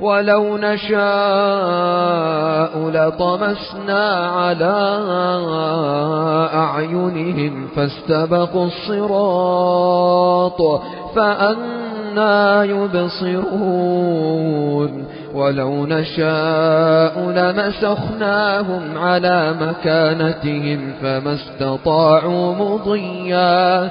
ولو نشاء لطمسنا على أعينهم فاستبقوا الصراط فأنا يبصرون ولو نشاء لمسخناهم على مكانتهم فما استطاعوا مضيا